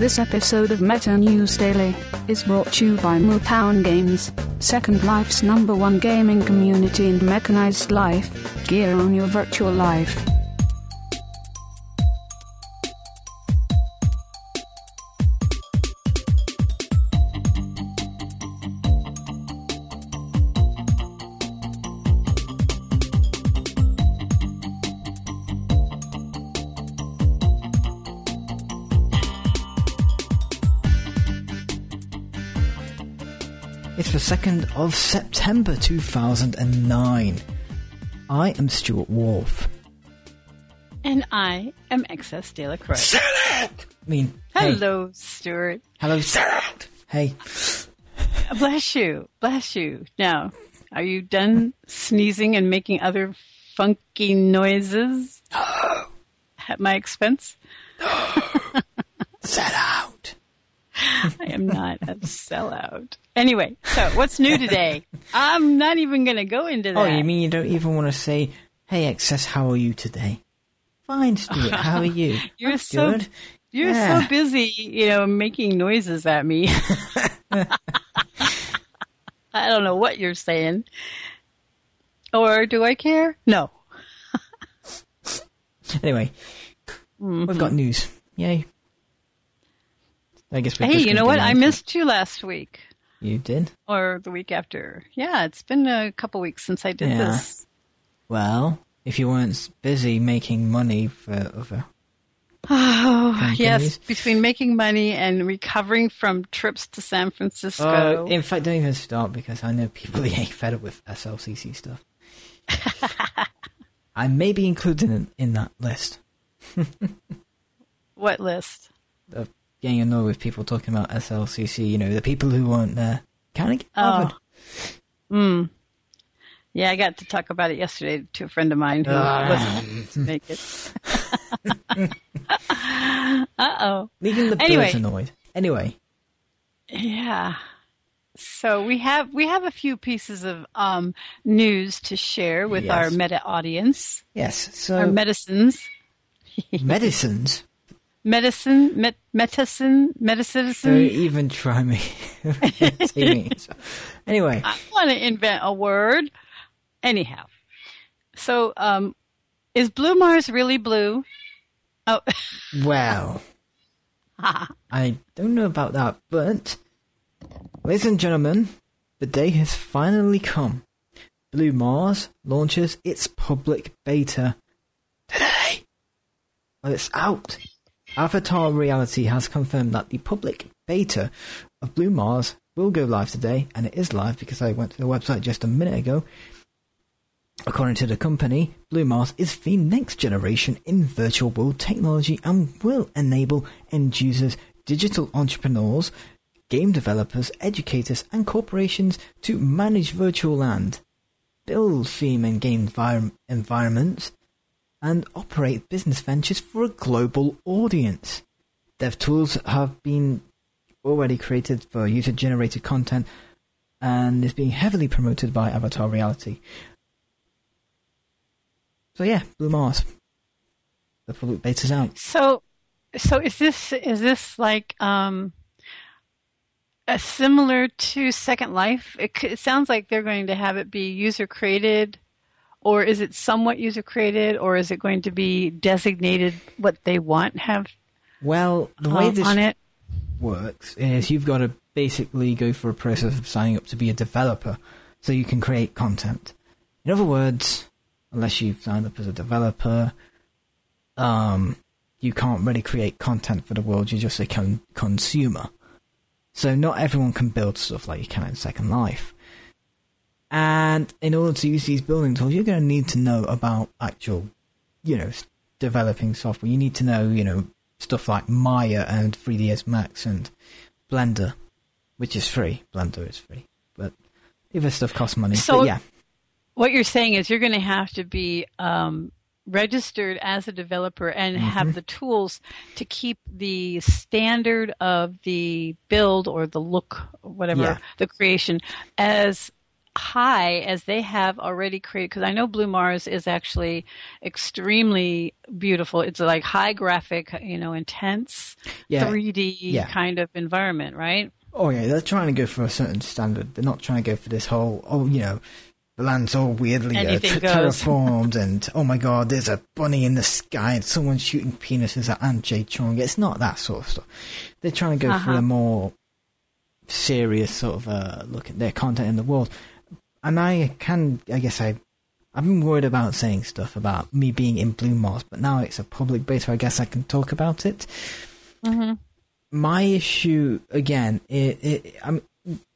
This episode of Meta News Daily is brought to you by Mootown Games, Second Life's number one gaming community and mechanized life. Gear on your virtual life. 2nd of September 2009. I am Stuart Wharf. And I am XS De La Croix. I mean, hey. Hello, Stuart. Hello, Hey. Bless you. Bless you. Now, are you done sneezing and making other funky noises at my expense? Set out. I am not a sellout. Anyway, so what's new today? I'm not even going to go into that. Oh, you mean you don't even want to say, hey, XS, how are you today? Fine, Stuart, how are you? You're I'm so good. you're Yeah. so busy, you know, making noises at me. I don't know what you're saying. Or do I care? No. Anyway, mm-hmm. we've got news. Yay. I guess Hey, you know what? I it. missed you last week You did? or the week after. Yeah, it's been a couple weeks since I did Yeah. this. Well, if you weren't busy making money for other Oh, yes, between making money and recovering from trips to San Francisco. Uh, in fact, don't even start because I know people ain't fed up with SLCC stuff. I may be included in, in that list what list? of getting annoyed with people talking about SLCC. You know, the people who weren't there. Can I get Oh. Mm. Yeah, I got to talk about it yesterday to a friend of mine who Ah. wasn't to make it. uh oh. Leaving the birds Anyway. annoyed. Anyway, Yeah. So we have we have a few pieces of um, news to share with Yes. our meta audience, yes. So our medicines, medicines. Medicine, met, medicine, medicine. Don't even try me. Me. So, anyway, I want to invent a word. Anyhow, so um, is Blue Mars really blue? Oh, well, I don't know about that, but ladies and gentlemen, the day has finally come. Blue Mars launches its public beta today. Well, it's out. Avatar Reality has confirmed that the public beta of Blue Mars will go live today, and it is live because I went to the website just a minute ago. According to the company, Blue Mars is the next generation in virtual world technology and will enable end users, digital entrepreneurs, game developers, educators, and corporations to manage virtual land, build theme and game envir- environments, and operate business ventures for a global audience. Dev tools have been already created for user generated content and is being heavily promoted by Avatar Reality. So yeah, Blue Mars. The public beta's out. so so is this is this like um, a similar to Second Life? It, it sounds like they're going to have it be user created, or is it somewhat user created, or is it going to be designated what they want have Well, the way um, this on it? works is you've got to basically go through a process of signing up to be a developer so you can create content. In other words, unless you've signed up as a developer, um, you can't really create content for the world, you're just a con- consumer. So not everyone can build stuff like you can in Second Life. And in order to use these building tools, you're going to need to know about actual, you know, developing software. You need to know, you know, stuff like Maya and 3ds Max and Blender, which is free. Blender is free, but the other stuff costs money. So- but yeah, What you're saying is you're going to have to be um, registered as a developer and have the tools to keep the standard of the build or the look, whatever Yeah. the creation, as high as they have already created because I know Blue Mars is actually extremely beautiful. It's like high graphic, you know, intense Yeah. 3D Yeah. kind of environment, right? Oh yeah, they're trying to go for a certain standard. They're not trying to go for this whole oh you know the land's all weirdly uh, goes. terraformed and oh my god there's a bunny in the sky and someone's shooting penises at Anshe Chung. It's not that sort of stuff. They're trying to go for Uh-huh. a more serious sort of uh, look at their content in the world. And I can I guess I I've been worried about saying stuff about me being in Blue Mars, but now it's a public beta. I guess I can talk about it Mm-hmm. my issue again, it, it I mean,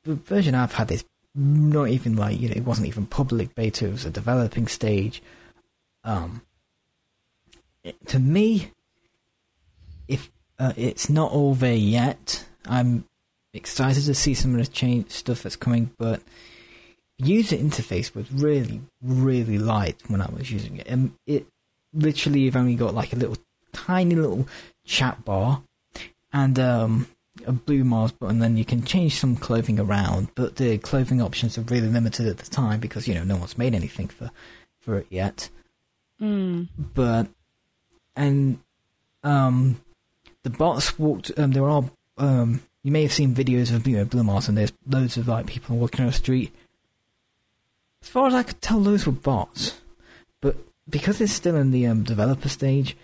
the version I've had is not even like you know it wasn't even public beta; it was a developing stage. Um, it- to me, if uh, it's not all there yet, I'm excited to see some of the change stuff that's coming, but user interface was really really light when I was using it, and it literally you've only got like a little tiny little chat bar and um, a blue Mars button. Then you can change some clothing around, but the clothing options are really limited at the time because you know no one's made anything for for it yet. Mm. But and um, the bots walked. Um, there are um, you may have seen videos of you know blue Mars, and there's loads of like people walking on the street. As far as I could tell, those were bots, but because it's still in the um, developer stage,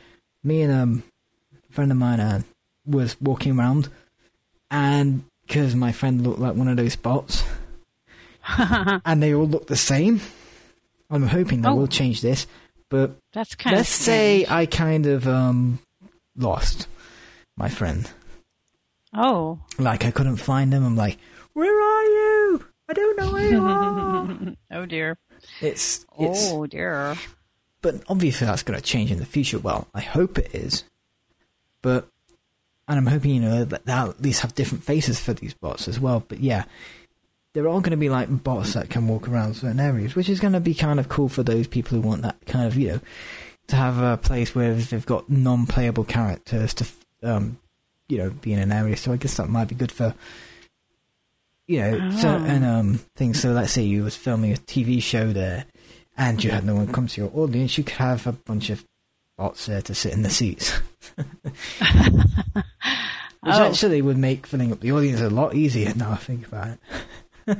me and um, a friend of mine uh, was walking around, and because my friend looked like one of those bots, and they all look the same. I'm hoping they Oh. will change this, but That's kind let's say. I kind of um lost my friend. Oh. Like I couldn't find him. I'm like, where? I don't know where you are. oh dear. it's it's Oh dear. but obviously that's going to change in the future. Well, I hope it is. But and I'm hoping you know that they'll at least have different faces for these bots as well. But yeah, there are going to be like bots that can walk around certain areas, which is going to be kind of cool for those people who want that kind of you know to have a place where they've got non-playable characters to um you know be in an area. So I guess that might be good for you know Oh. certain um things. So let's say you was filming a TV show there and you had no one come to your audience, you could have a bunch of bots there to sit in the seats. Which Oh. actually would make filling up the audience a lot easier now I think about it.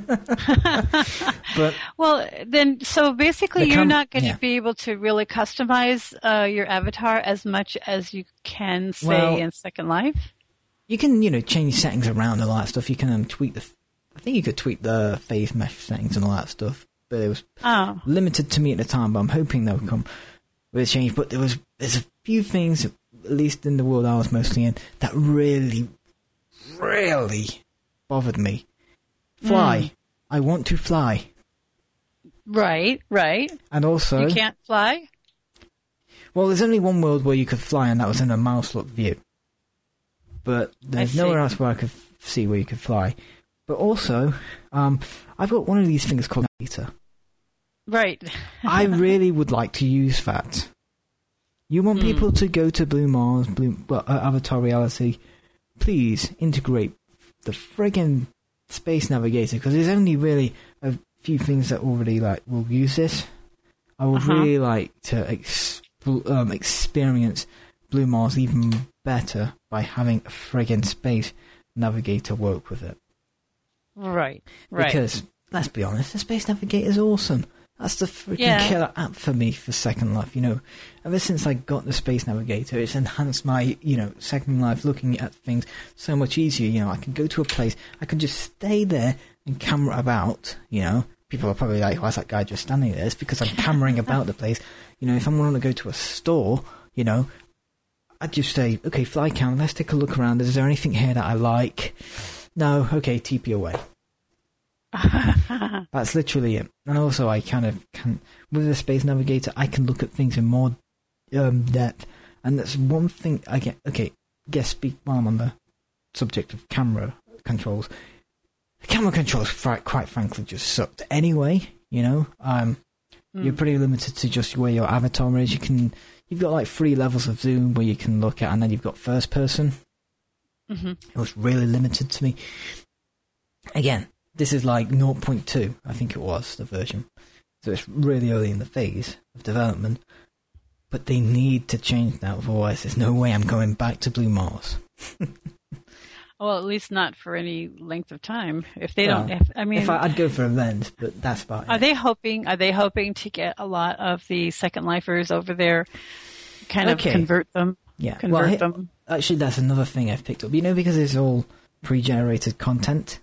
but Well, then, so basically, you're com- not going to yeah. be able to really customize uh, your avatar as much as you can say Well- in Second Life. you can, you know, change settings around and all that stuff. You can um, tweak the, I think you could tweak the phase mesh settings and all that stuff. But it was Oh, limited to me at the time. But I'm hoping they'll come with a change. But there was, there's a few things, at least in the world I was mostly in, that really, really bothered me. Fly. Hmm. I want to fly. right, right. And also, you can't fly. well, there's only one world where you could fly, and that was in a mouse look view. But there's nowhere else where I could f- see where you could fly. But also, um, I've got one of these things called Navigator. Right. I really would like to use that. You want Hmm. people to go to Blue Mars, Blue well, uh, Avatar Reality? Please integrate the friggin' Space Navigator because there's only really a few things that already like will use this. I would Uh-huh. really like to exp- um, experience Blue Mars even better by having a friggin' Space Navigator work with it. Right. Right. Because let's be honest, the Space Navigator is awesome. That's the freaking Yeah. killer app for me for Second Life. You know, ever since I got the Space Navigator, it's enhanced my you know Second Life looking at things so much easier. You know, I can go to a place, I can just stay there and camera about. You know, people are probably like, "Why's that guy just standing there?" It's because I'm cameraing about the place. You know, if I want to go to a store, you know, I'd just say, "Okay, fly cam, let's take a look around. Is there anything here that I like?" No, okay, TP away. That's literally it. And also, I kind of can with the Space Navigator, I can look at things in more um, depth. And that's one thing I get. Okay, guess speak while I'm on the subject of camera controls. The camera controls, quite frankly, just sucked. Anyway, you know, um, you're Mm. pretty limited to just where your avatar is. You can, you've got like three levels of zoom where you can look at, and then you've got first person. Mhm. It was really limited to me. Again, this is like 0.2, I think it was the version. So it's really early in the phase of development. But they need to change that, otherwise there's no way I'm going back to Blue Mars. well, at least not for any length of time. If they Well, don't, if, I mean, if I, I'd go for events, but that's about Are it. they hoping? Are they hoping to get a lot of the second lifers over there? Kind of convert them. yeah. Convert well, he- them. Actually, that's another thing I've picked up. You know, because it's all pre-generated content.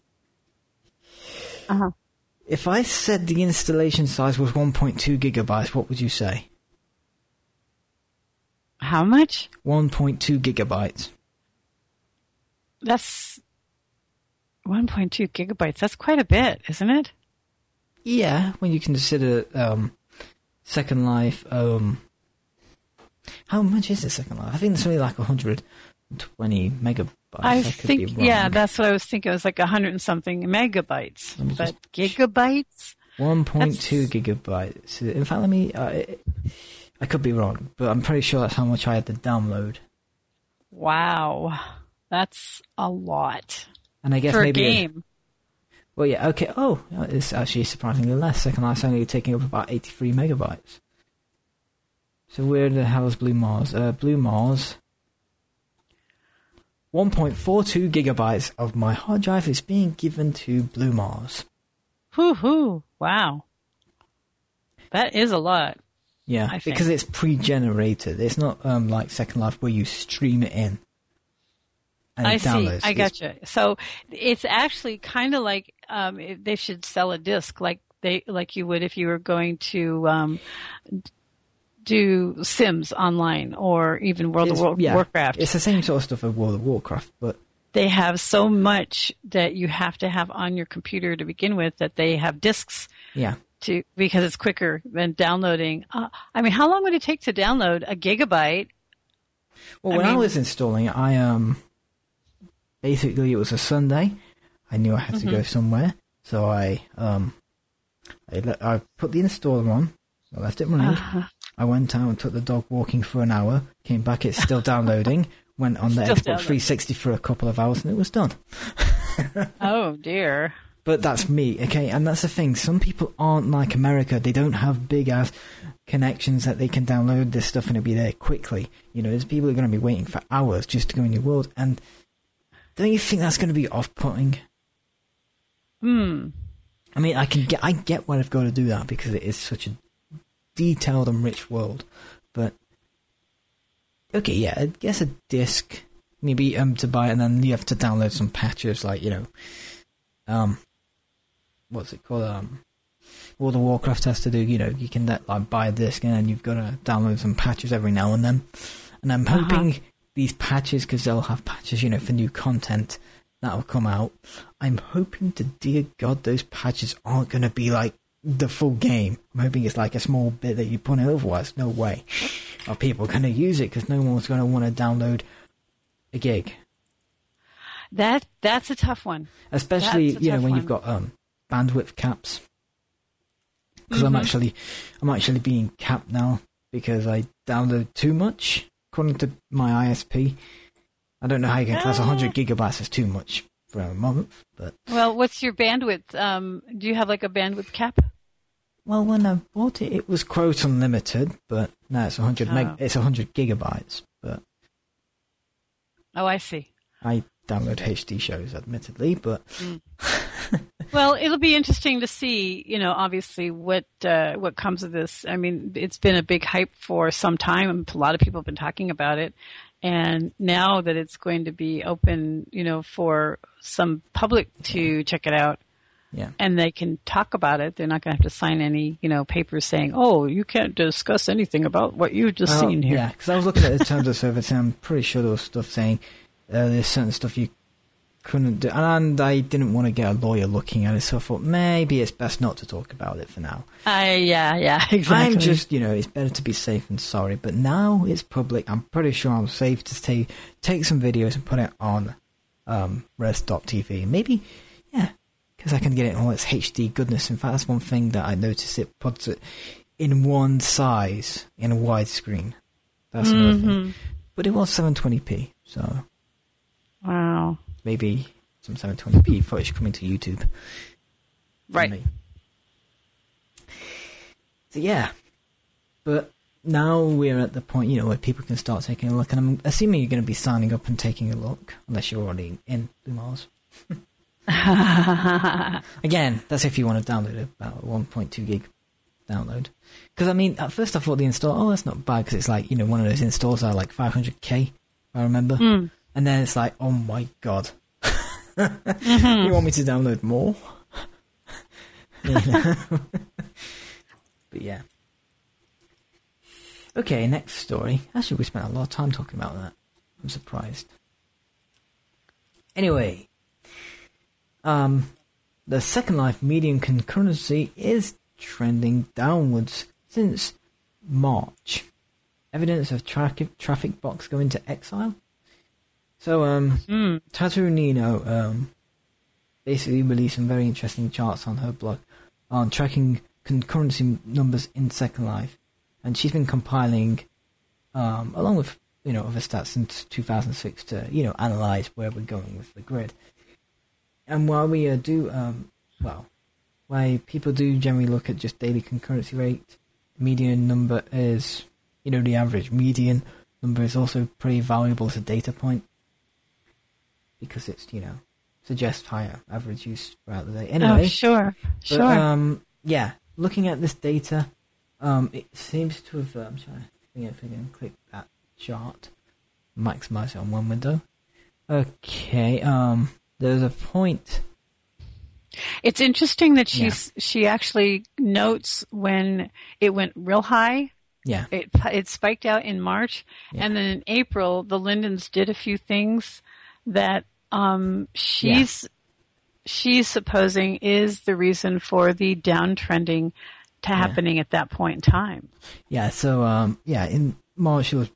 Uh-huh. If I said the installation size was 1.2 gigabytes, what would you say? How much? 1.2 gigabytes. That's 1.2 gigabytes. That's quite a bit, isn't it? Yeah, when you consider um, Second Life. Um, how much is the Second Life? I think it's only like 120 megabytes. I, could think, yeah, that's what I was thinking. It was like a hundred and something megabytes, but gigabytes. 1.2 gigabytes. In fact, let me. Uh, I could be wrong, but I'm pretty sure that's how much I had to download. Wow, that's a lot And I guess for a maybe. game. Well, yeah, okay. Oh, it's actually surprisingly less. Second Life's only taking up about 83 megabytes. So where the hell is Blue Mars? Uh, Blue Mars. 1.42 gigabytes of my hard drive is being given to Blue Mars. Hoo hoo! Wow, that is a lot. Yeah, because it's pre-generated. It's not um, like Second Life where you stream it in. And I it see. downloads. I It's- gotcha. So it's actually kind of like um, they should sell a disc, like they like you would if you were going to um, do Sims online or even World it's- of yeah, Warcraft. It's the same sort of stuff as World of Warcraft, but they have so much that you have to have on your computer to begin with that they have discs yeah. to because it's quicker than downloading. Uh, I mean, how long would it take to download a gigabyte? Well, I when I mean- was installing it, I um basically it was a Sunday. I knew I had to Mm-hmm. go somewhere, so I um I, I put the installer on. I left it running. Uh-huh. I went out and took the dog walking for an hour. Came back, it's still downloading. Went on the Still Xbox downloading. 360 for a couple of hours, and it was done. Oh dear. But that's me, okay? And that's the thing. Some people aren't like America. They don't have big ass connections that they can download this stuff and it'll be there quickly. You know, there's people who are going to be waiting for hours just to go in your world. And don't you think that's going to be off putting? Hmm. I mean, I can get, I get why they've got to do that because it is such a detailed and rich world. But okay, yeah, I guess a disc maybe um to buy, it and then you have to download some patches like you know, um, what's it called? Um, World of Warcraft has to do. You know, you can let, like buy a disc and then you've got to download some patches every now and then. And I'm Uh-huh. hoping these patches, because they'll have patches, you know, for new content that'll come out. I'm hoping to dear God those patches aren't going to be like the full game. I'm hoping it's like a small bit that you put in. Otherwise, no way are people going to use it because no one's going to want to download a gig. That that's a tough one. Especially you know when one. you've got um, bandwidth caps. Because I'm Mhm. actually I'm actually being capped now because I download too much according to my ISP. I don't know how you can class Ah. 100 gigabytes as too much for a month, but Well, what's your bandwidth? Um, do you have like a bandwidth cap? well, when I bought it, it was quote unlimited, but now it's 100 meg. Oh. It's 100 gigabytes, but Oh, I see. I download HD shows, admittedly, but Well, it'll be interesting to see, you know, obviously what uh, what comes of this. I mean, it's been a big hype for some time. A lot of people have been talking about it, and now that it's going to be open, you know, for some public to check it out, yeah. and they can talk about it. They're not going to have to sign any, you know, papers saying, "Oh, you can't discuss anything about what you've just Well, seen here." Yeah, because I was looking at the terms of service, and I'm pretty sure there was stuff saying uh, there's certain stuff you couldn't do, and I didn't want to get a lawyer looking at it, so I thought maybe it's best not to talk about it for now. I, yeah, yeah, exactly. I'm just, you know, it's better to be safe than sorry. But now it's public. I'm pretty sure I'm safe to take take some videos and put it on um, Res.tv. Maybe, yeah, because I can get it in all its HD goodness. In fact, that's one thing that I noticed. It puts it in one size in a widescreen. That's another thing. Mhm. But it was 720p, so Wow. Maybe some 720p footage coming to YouTube Right. So yeah, but now we're at the point, you know, where people can start taking a look, and I'm assuming you're going to be signing up and taking a look, unless you're already in Blue Mars. Again, that's if you want to download it, about 1.2 gig download. Because I mean, at first I thought the install, oh, that's not bad, because it's like you know one of those installs are like 500k, if I remember, Mm. and then it's like, oh my god, Mhm. you want me to download more? You know? but yeah. Okay, next story. Actually, we spent a lot of time talking about that. I'm surprised. Anyway, um, the Second Life median concurrency is trending downwards since March. Evidence of traffic traffic box going to exile. So, um, Mm. Tateru Nino um, basically released some very interesting charts on her blog on tracking concurrency numbers in Second Life, and she's been compiling, um, along with you know other stats since 2006 to you know analyze where we're going with the grid. And while we uh, do, um, well, why people do generally look at just daily concurrency rate, median number is you know the average median number is also pretty valuable as a data point because it's you know suggests higher average use throughout the day. Anyway, oh, sure, but, sure. um, yeah, looking at this data, um, it seems to have. Uh, I'm trying to think if I can click that chart, maximize it on one window. Okay, um, there's a point. It's interesting that Yeah. she's she actually notes when it went real high. Yeah, It it spiked out in March, Yeah. and then in April, the Lindens did a few things that um, she's she's supposing is the reason for the downtrending to happening at that point in time. yeah. So, um, yeah, in March it was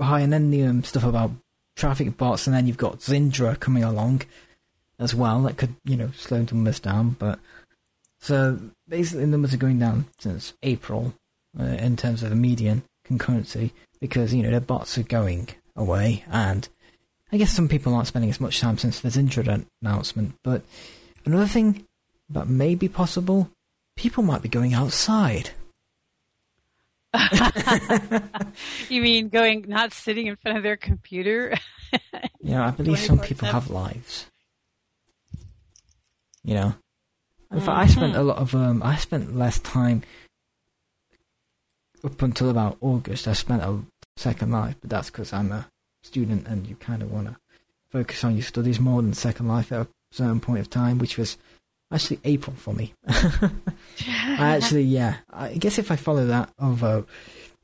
high, and then the um, stuff about traffic bots, and then you've got Zindra coming along as well. That could, you know, slow numbers down. But so basically, numbers are going down since April uh, in terms of the median concurrency because you know the bots are going away, and I guess some people aren't spending as much time since the Zindra announcement. But another thing that may be possible, people might be going outside. You mean going not sitting in front of their computer? yeah, I believe some people have lives. You know, in fact, I spent a lot of um, I spent less time up until about August. I spent a Second Life, but that's because I'm a student, and you kind of want to focus on your studies more than Second Life at a certain point of time, which was actually April for me. I actually, yeah, I guess if I follow that, although,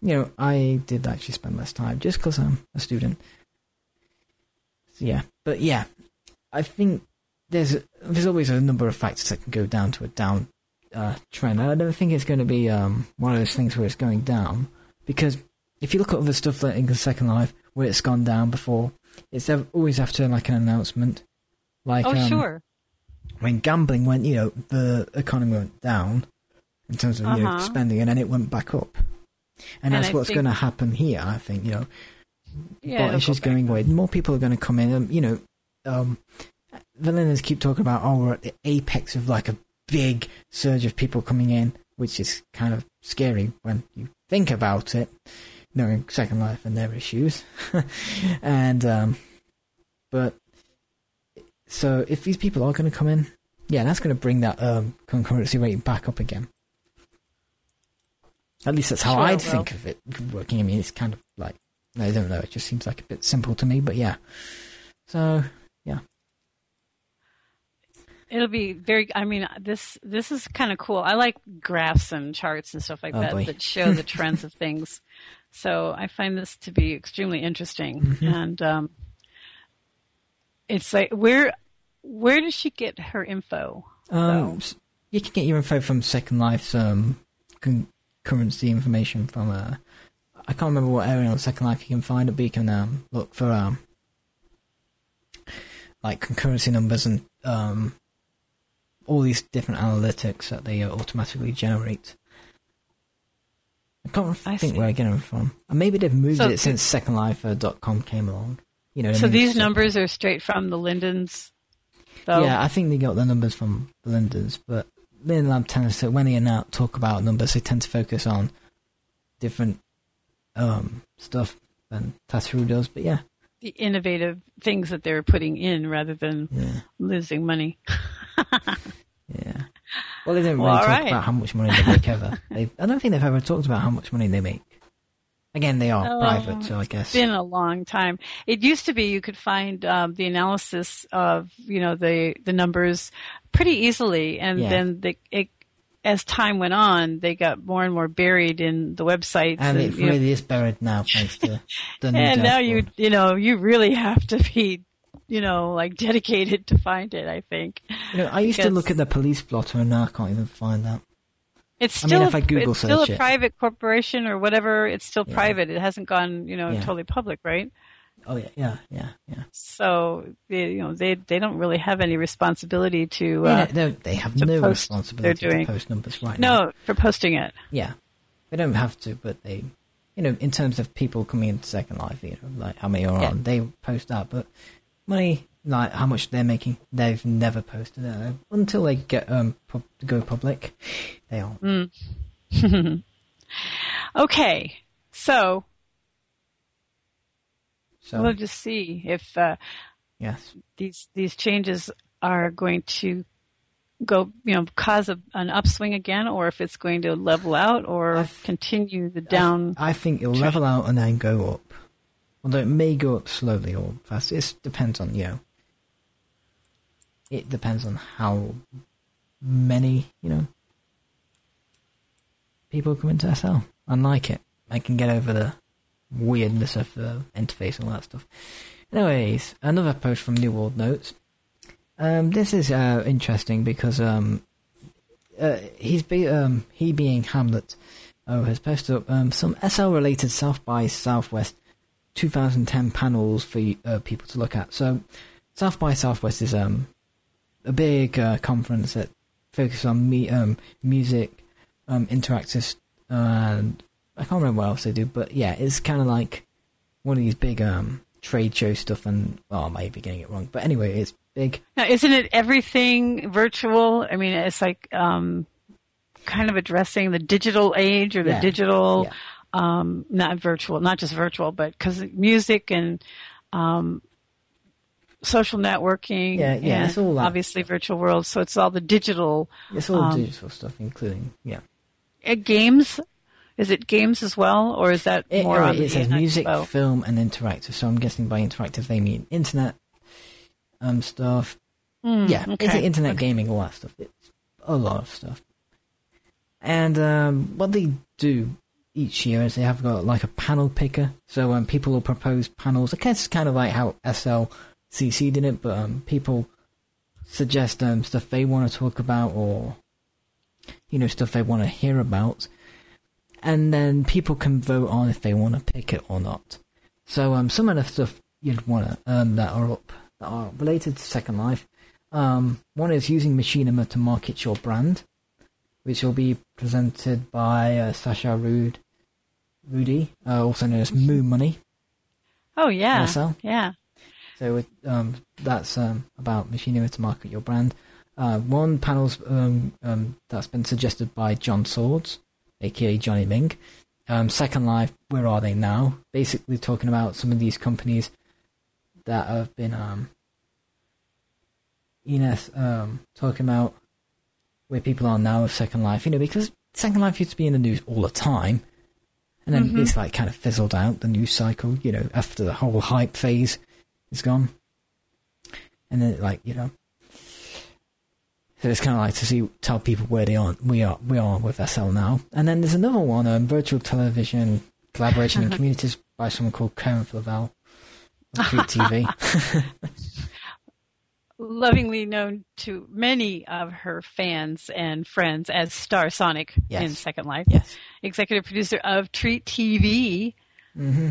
you know, I did actually spend less time just because I'm a student. So, yeah, but yeah, I think there's there's always a number of factors that can go down to a down uh, trend. I don't think it's going to be um, one of those things where it's going down because if you look at other stuff like in Second Life where it's gone down before, it's always after like an announcement. Like oh, um, sure. when gambling went, you know, the economy went down in terms of you know Uh-huh. spending, and then it went back up. And, And that's I what's think- going to happen here. I think you know, Yeah, but it's just going away. More people are going to come in. Um, you know, um, villains keep talking about oh we're at the apex of like a big surge of people coming in, which is kind of scary when you think about it, knowing Second Life and their issues. and um, but so if these people are going to come in, yeah, that's going to bring that um, concurrency rate back up again. At least that's how Sure I'd it will. think of it working. I mean, it's kind of like I don't know. It just seems like a bit simple to me, but yeah. So yeah. It'll be very. I mean, this this is kind of cool. I like graphs and charts and stuff like Oh, that boy. that show the trends of things. So I find this to be extremely interesting, Mhm. and um, it's like where where does she get her info? um, s- you can get your info from Second Life's um, concurrency information from uh, I can't remember what area on Second Life you can find it, but you can um, look for um, like concurrency numbers and um, all these different analytics that they uh, automatically generate. I can't I think see. where I get them from. Maybe they've moved So it th- since SecondLife.com came along. You know, what I So mean? these So- numbers are straight from the Lindens. Though? Yeah, I think they got the numbers from the Lindens, but Linden Lab tends to when they announce, talk about numbers, they tend to focus on different um, stuff than Tateru does. But yeah, the innovative things that they're putting in rather than yeah, losing money. yeah. Well, they don't really all talk right. about how much money they make ever. They, I don't think they've ever talked about how much money they make. Again, they are Oh, private, so I guess. It's been a long time. It used to be you could find um, the analysis of you know the the numbers pretty easily, and Yeah. then the, it, as time went on, they got more and more buried in the websites. and it you know, really is buried now, thanks to the new and now you you know you really have to be you know like dedicated to find it. I think You know, I used to look at the police blotter, and now I can't even find that. it's I mean, still if I a, Google it's still a it. private corporation or whatever. It's still Yeah. private. It hasn't gone you know Yeah. totally public, right? Oh yeah, yeah, yeah, yeah. So they, you know they they don't really have any responsibility to They uh, they, have no responsibility they're doing. to post numbers right now. no for posting it. Yeah, they don't have to, but they, you know, in terms of people coming into Second Life, you know, like how many are Yeah. on, they post that. But money, like how much they're making, they've never posted it until they get um pub- go public. They aren't. Mm. Okay, so So we'll just see if uh, yes, these these changes are going to go, you know, cause a, an upswing again, or if it's going to level out or continue the down. I, I think it'll level out and then go up. Although it may go up slowly or fast. It depends on you know. It depends on how many you know people come into SL and like it. I can get over the weirdness of the interface and all that stuff. Anyways, another post from New World Notes. Um, this is uh, interesting because um, uh, he's be, um, he being Hamlet oh, has posted up um, some SL related South by Southwest 2010 panels for uh, people to look at. So, South by Southwest is um, a big uh, conference that focuses on me, um, music, um, interactive, and I can't remember what else they do, but yeah, it's kind of like one of these big um, trade show stuff. And oh, I might be getting it wrong, but anyway, it's big. Now, isn't it everything virtual? I mean, it's like um, kind of addressing the digital age or the Yeah. digital, Yeah. Um, not virtual, not just virtual, but because music and um, social networking, Yeah, yeah, and it's all that. obviously virtual worlds. So it's all the digital It's all Um, digital stuff, including yeah. uh, games. Is it games as well, or is that It, more oh, it says music, expo? film, and interactive. So I'm guessing by interactive they mean internet um stuff. Hmm, yeah, okay. it's internet gaming, all that stuff. It's a lot of stuff. And um, what they do each year is they have got like a panel picker. So um, people will propose panels. I guess it's kind of like how SLCC did it, but um, people suggest um, stuff they want to talk about or you know stuff they want to hear about, and then people can vote on if they want to pick it or not. So um, some of the stuff you'd want to that are up that are related to Second Life. Um, one is using Machinima to market your brand, which will be presented by uh, Sasha Rude, Rudy, uh, also known as Moo Money. Oh yeah, NSL. yeah. So it, um, that's um, about Machinima to market your brand. Uh, one panel's um, um, that's been suggested by John Swords, aka Johnny Ming. Um, Second Life, where are they now? Basically talking about some of these companies that have been, um, Ines um, talking about where people are now with Second Life. You know, because Second Life used to be in the news all the time, and then Mhm. it's like kind of fizzled out the news cycle. You know, after the whole hype phase is gone, and then like you know, so it's kind of like to see tell people where they are. We are we are with SL now, and then there's another one, um, virtual television collaboration in communities by someone called Karen Flavel. TV. lovingly known to many of her fans and friends as Star Sonic Yes. in Second Life, yes. executive producer of Treet TV. hmm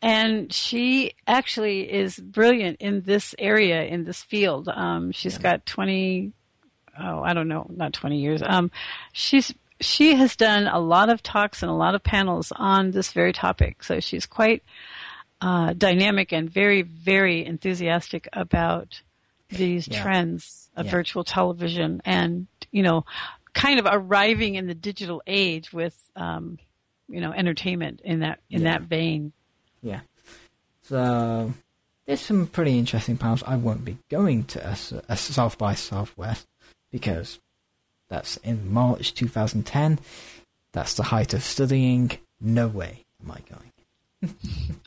And she actually is brilliant in this area, in this field. Um, she's Yeah. got 20, oh, I don't know, not 20 years. Um, she's, she has done a lot of talks and a lot of panels on this very topic. So she's quite, uh, dynamic and very, very enthusiastic about these Yeah. trends of Yeah. virtual television and, you know, kind of arriving in the digital age with, um, you know, entertainment in that in Yeah. that vein. Yeah. So there's some pretty interesting panels. I won't be going to a, a South by Southwest because that's in March 2010. That's the height of studying. No way am I going.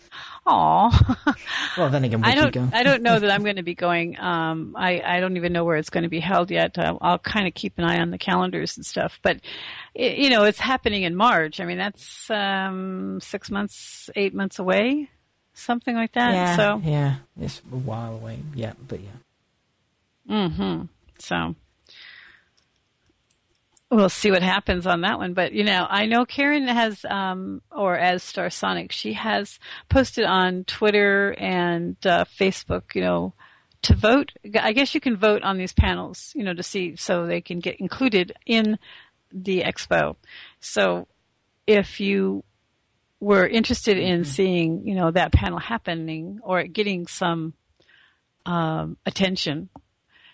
Aw. Well, then again, I don't. I don't know that I'm going to be going. Um, I I don't even know where it's going to be held yet. I'll, I'll kind of keep an eye on the calendars and stuff. But it, you know, it's happening in March. I mean, that's um, six months, eight months away, something like that. yeah, So, yeah, it's a while away. Yeah, but yeah. hmm so we'll see what happens on that one. But you know, I know Karen has, um, or as Star Sonic, she has posted on Twitter and uh, Facebook. You know, to vote. I guess you can vote on these panels. You know, to see so they can get included in the expo. So if you were interested in seeing, you know, that panel happening or getting some um, attention,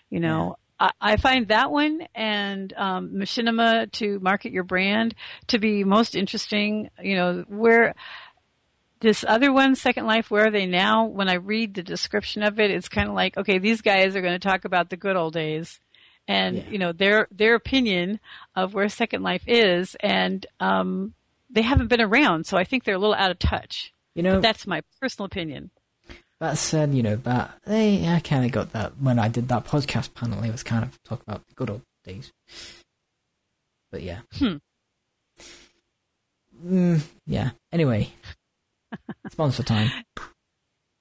you know, I, I find that one and um, Machinima to market your brand to be most interesting. You know, where this other one, Second Life, where are they now? When I read the description of it, it's kind of like, okay, these guys are going to talk about the good old days. And Yeah. you know their their opinion of where Second Life is, and um, they haven't been around, so I think they're a little out of touch. You know, That's my personal opinion. That said, you know, that they, I kind of got that when I did that podcast panel. It was kind of talk about the good old days. But yeah. Hmm. Mm, yeah. Anyway, sponsor time.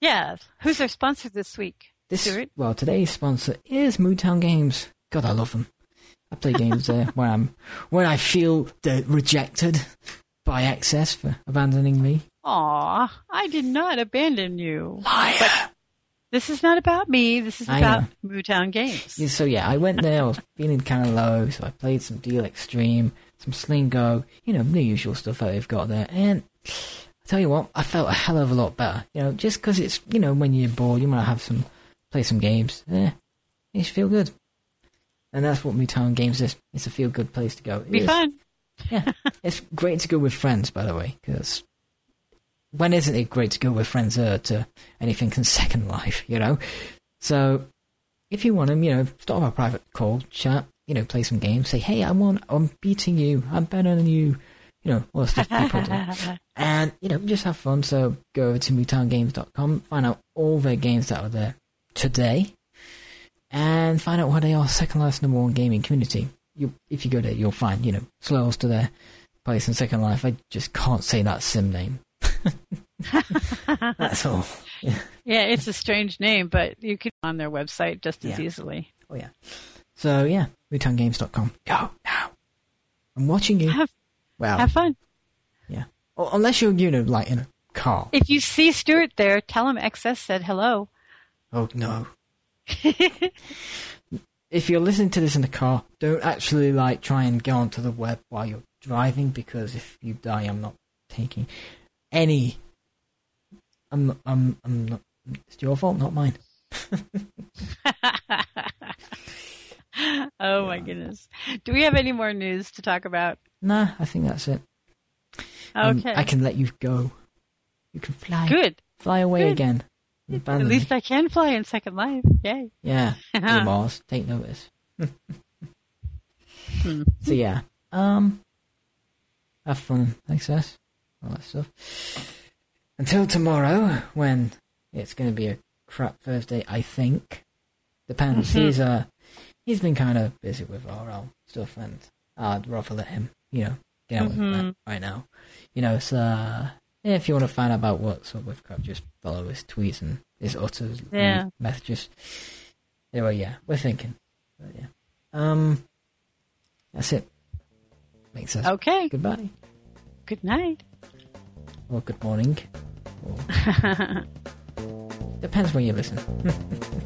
Yeah, who's our sponsor this week? This Stuart? well, today's sponsor is Mootown Games. God, I love them. I play games there when I'm when I feel rejected by XS for abandoning me. Aw, I did not abandon you. Liar. This is not about me. This is I about know. Mootown Games. Yeah, so yeah, I went there. I was feeling kind of low, so I played some Deal Extreme, some Slingo, you know, the usual stuff that they've got there. And I tell you what, I felt a hell of a lot better. You know, just because it's you know when you're bored, you might have some play some games. Yeah, you just feel good. And that's what Mootown Games is. It's a feel good place to go. It Be is. fun. Yeah, it's great to go with friends, by the way, because when isn't it great to go with friends uh, to anything in Second Life, you know? So if you want them, you know, start a private call, chat, you know, play some games, say, hey, I want, I'm beating you, I'm better than you, you know, all the stuff people do. And, you know, just have fun. So go over to MootownGames.com, find out all their games that are there today, and find out why they are Second Life's number one gaming community. You, if you go there, you'll find, you know, Slows to their place in Second Life. I just can't say that sim name. That's all. yeah, it's a strange name, but you can on their website just as Yeah. easily. Oh, yeah. So, yeah, MootownGames.com. Go now. I'm watching you. Have Wow. have fun. yeah. Or, unless you're, you know, like in a car. If you see Stuart there, tell him XS said hello. Oh, no. if you're listening to this in the car, don't actually like try and go onto the web while you're driving because if you die, I'm not taking any. I'm I'm I'm not. It's your fault, not mine. oh my goodness. Do we have any more news to talk about? Nah, I think that's it. Um, Okay. I can let you go. You can fly. Good. Fly away Good. again. At least. I can fly in Second Life. Yay. Yeah. Mars, take notice. so yeah. Um. Have fun, thanks, success, all that stuff. Until tomorrow, when it's going to be a crap Thursday, I think. Depends. Mhm. He's uh, he's been kind of busy with RL stuff, and I'd rather let him, you know, get on with Mhm. that right now. You know, so uh, if you want to find out about what's up with crap, just follow his tweets and his utter Yeah. messages. Anyway, yeah, we're thinking. But yeah. Um, that's it. Makes sense. Okay. Goodbye. Good night. Or good morning. Or depends when you listen.